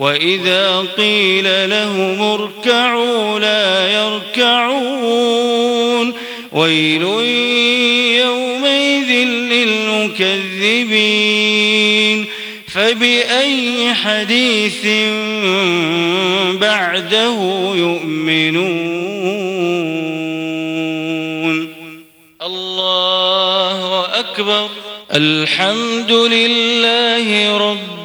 وإذا قيل لهم اركعوا لا يركعون. ويل يومئذ للمكذبين. فبأي حديث بعده يؤمنون؟ الله أكبر. الحمد لله رب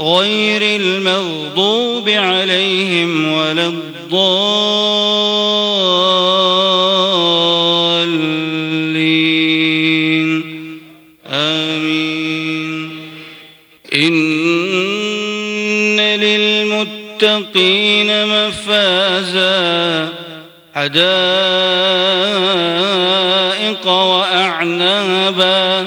غير المغضوب عليهم ولا الضالين. آمين. إن للمتقين مفازا. حدائق وأعنابا.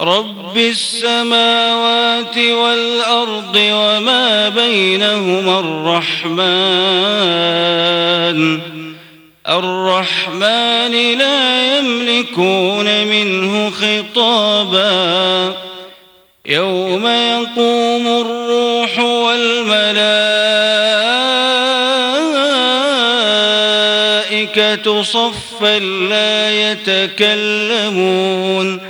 رب السماوات والأرض وما بينهما الرحمن. الرحمن لا يملكون منه خطابا. يوم يقوم الروح والملائكة صفا لا يتكلمون.